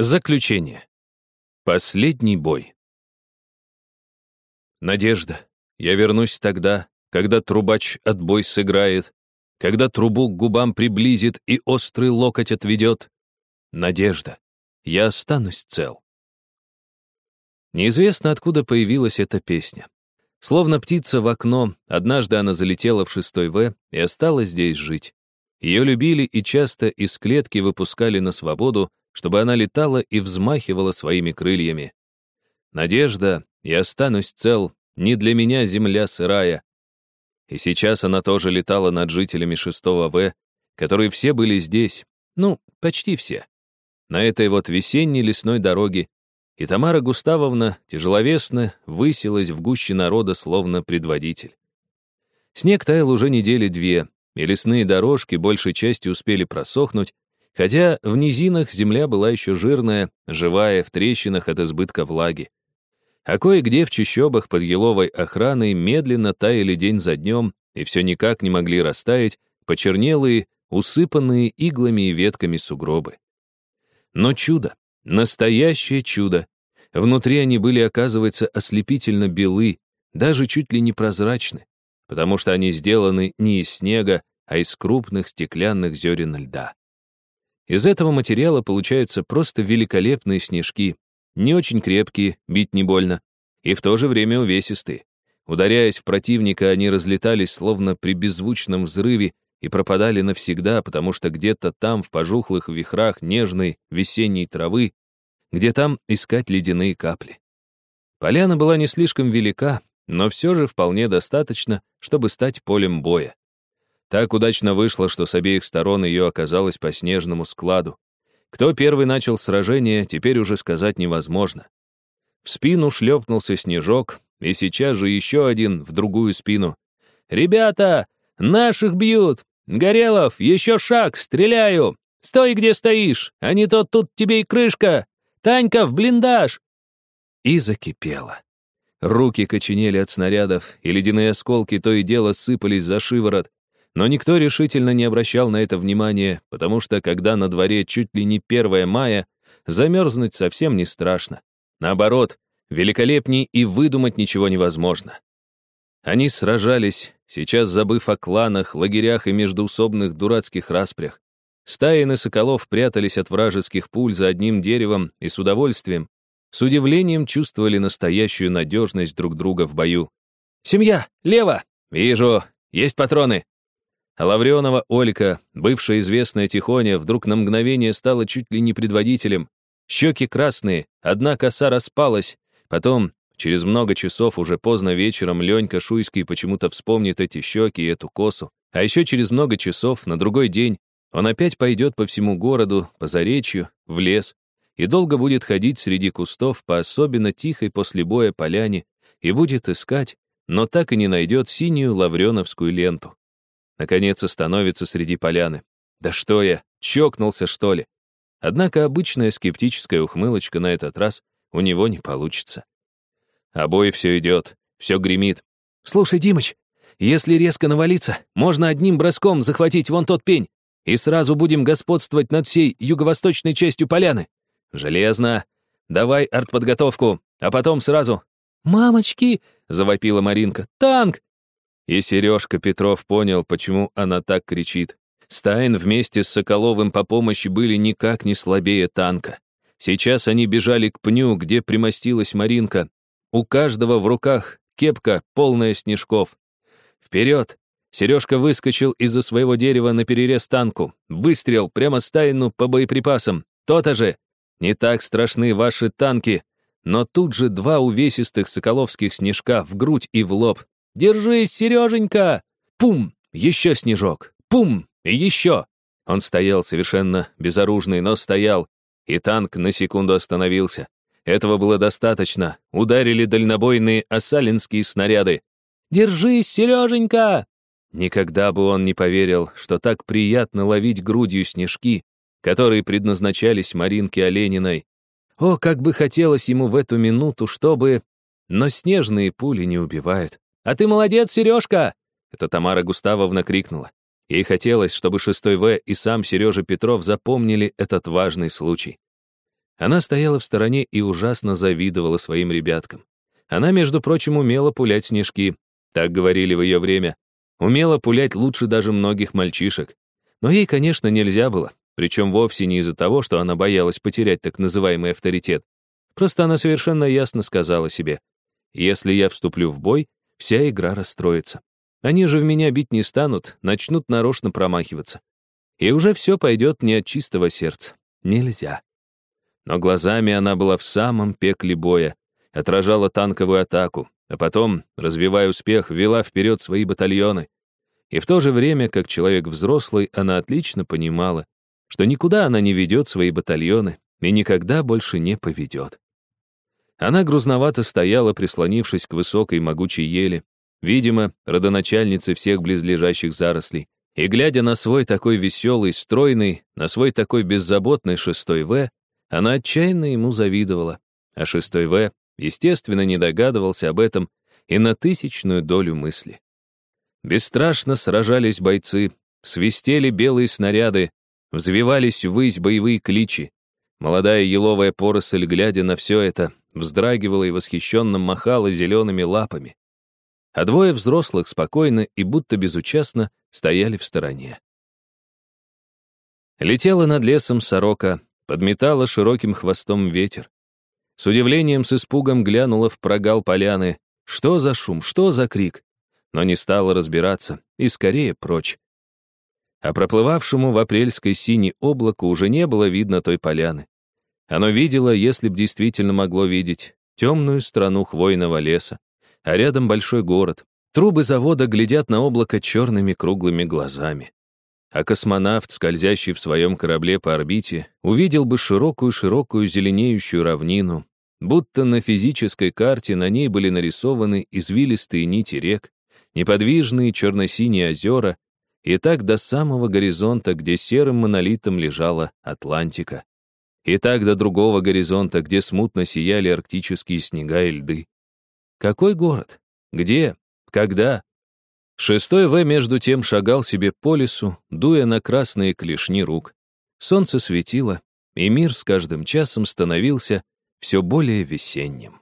Заключение. Последний бой. Надежда. Я вернусь тогда, когда трубач отбой сыграет, когда трубу к губам приблизит и острый локоть отведет. Надежда. Я останусь цел. Неизвестно, откуда появилась эта песня. Словно птица в окно, однажды она залетела в шестой В и осталась здесь жить. Ее любили и часто из клетки выпускали на свободу, чтобы она летала и взмахивала своими крыльями. Надежда, я останусь цел, не для меня земля сырая. И сейчас она тоже летала над жителями шестого В, которые все были здесь, ну, почти все. На этой вот весенней лесной дороге, и Тамара Густавовна тяжеловесно высилась в гуще народа, словно предводитель. Снег таял уже недели две, и лесные дорожки большей частью успели просохнуть, Хотя в низинах земля была еще жирная, живая, в трещинах от избытка влаги. А кое-где в чащобах под еловой охраной медленно таяли день за днем и все никак не могли растаять почернелые, усыпанные иглами и ветками сугробы. Но чудо, настоящее чудо. Внутри они были, оказывается, ослепительно белы, даже чуть ли не прозрачны, потому что они сделаны не из снега, а из крупных стеклянных зерен льда. Из этого материала получаются просто великолепные снежки, не очень крепкие, бить не больно, и в то же время увесистые. Ударяясь в противника, они разлетались словно при беззвучном взрыве и пропадали навсегда, потому что где-то там, в пожухлых вихрах нежной весенней травы, где там искать ледяные капли. Поляна была не слишком велика, но все же вполне достаточно, чтобы стать полем боя. Так удачно вышло, что с обеих сторон ее оказалось по снежному складу. Кто первый начал сражение, теперь уже сказать невозможно. В спину шлепнулся снежок, и сейчас же еще один в другую спину. «Ребята, наших бьют! Горелов, еще шаг, стреляю! Стой, где стоишь, а не то тут тебе и крышка! Танька, в блиндаж!» И закипело. Руки коченели от снарядов, и ледяные осколки то и дело сыпались за шиворот. Но никто решительно не обращал на это внимания, потому что, когда на дворе чуть ли не 1 мая, замерзнуть совсем не страшно. Наоборот, великолепней и выдумать ничего невозможно. Они сражались, сейчас забыв о кланах, лагерях и междуусобных дурацких распрях. Стаи соколов прятались от вражеских пуль за одним деревом и с удовольствием, с удивлением чувствовали настоящую надежность друг друга в бою. «Семья! Лево! Вижу! Есть патроны!» Лавренова Олька, бывшая известная Тихоня, вдруг на мгновение стала чуть ли не предводителем. Щеки красные, одна коса распалась. Потом, через много часов, уже поздно вечером, Ленька Шуйский почему-то вспомнит эти щеки и эту косу. А еще через много часов, на другой день, он опять пойдет по всему городу, по заречью, в лес, и долго будет ходить среди кустов по особенно тихой после боя поляне и будет искать, но так и не найдет синюю лавреновскую ленту. Наконец остановится среди поляны. Да что я, чокнулся, что ли? Однако обычная скептическая ухмылочка на этот раз у него не получится. А бой все идет, все гремит. «Слушай, Димыч, если резко навалиться, можно одним броском захватить вон тот пень, и сразу будем господствовать над всей юго-восточной частью поляны. Железно. Давай артподготовку, а потом сразу...» «Мамочки!» — завопила Маринка. «Танк! И Сережка Петров понял, почему она так кричит. Стайн вместе с Соколовым по помощи были никак не слабее танка. Сейчас они бежали к пню, где примостилась Маринка. У каждого в руках кепка, полная снежков. Вперед! Сережка выскочил из-за своего дерева на перерез танку. Выстрел прямо стайну по боеприпасам. То-то же! Не так страшны ваши танки. Но тут же два увесистых соколовских снежка в грудь и в лоб. Держись, Сереженька! Пум! Еще снежок! Пум! И еще! Он стоял совершенно безоружный, но стоял, и танк на секунду остановился. Этого было достаточно. Ударили дальнобойные осалинские снаряды. «Держись, Сереженька!» Никогда бы он не поверил, что так приятно ловить грудью снежки, которые предназначались Маринке Олениной. О, как бы хотелось ему в эту минуту, чтобы... Но снежные пули не убивают. «А ты молодец, Сережка!» Это Тамара Густавовна крикнула. Ей хотелось, чтобы шестой В и сам Сережа Петров запомнили этот важный случай. Она стояла в стороне и ужасно завидовала своим ребяткам. Она, между прочим, умела пулять снежки, так говорили в ее время. Умела пулять лучше даже многих мальчишек. Но ей, конечно, нельзя было, причем вовсе не из-за того, что она боялась потерять так называемый авторитет. Просто она совершенно ясно сказала себе, «Если я вступлю в бой, вся игра расстроится. Они же в меня бить не станут, начнут нарочно промахиваться. И уже все пойдет не от чистого сердца. Нельзя». Но глазами она была в самом пекле боя, отражала танковую атаку, а потом, развивая успех, вела вперед свои батальоны. И в то же время, как человек взрослый, она отлично понимала, что никуда она не ведет свои батальоны и никогда больше не поведет. Она грузновато стояла, прислонившись к высокой могучей еле, видимо, родоначальницы всех близлежащих зарослей, и, глядя на свой такой веселый, стройный, на свой такой беззаботный шестой В, она отчаянно ему завидовала, а шестой В естественно, не догадывался об этом и на тысячную долю мысли. Бесстрашно сражались бойцы, свистели белые снаряды, взвивались ввысь боевые кличи. Молодая еловая поросль, глядя на все это, вздрагивала и восхищенно махала зелеными лапами. А двое взрослых спокойно и будто безучастно стояли в стороне. Летела над лесом сорока, подметала широким хвостом ветер. С удивлением, с испугом глянула в прогал поляны. Что за шум, что за крик? Но не стала разбираться, и скорее прочь. А проплывавшему в апрельской синей облаку уже не было видно той поляны. Оно видело, если б действительно могло видеть, темную страну хвойного леса, а рядом большой город. Трубы завода глядят на облако черными круглыми глазами. А космонавт, скользящий в своем корабле по орбите, увидел бы широкую-широкую зеленеющую равнину, будто на физической карте на ней были нарисованы извилистые нити рек, неподвижные черно-синие озера, и так до самого горизонта, где серым монолитом лежала Атлантика. И так до другого горизонта, где смутно сияли арктические снега и льды. Какой город? Где? Когда? Шестой В между тем шагал себе по лесу, дуя на красные клешни рук. Солнце светило, и мир с каждым часом становился все более весенним.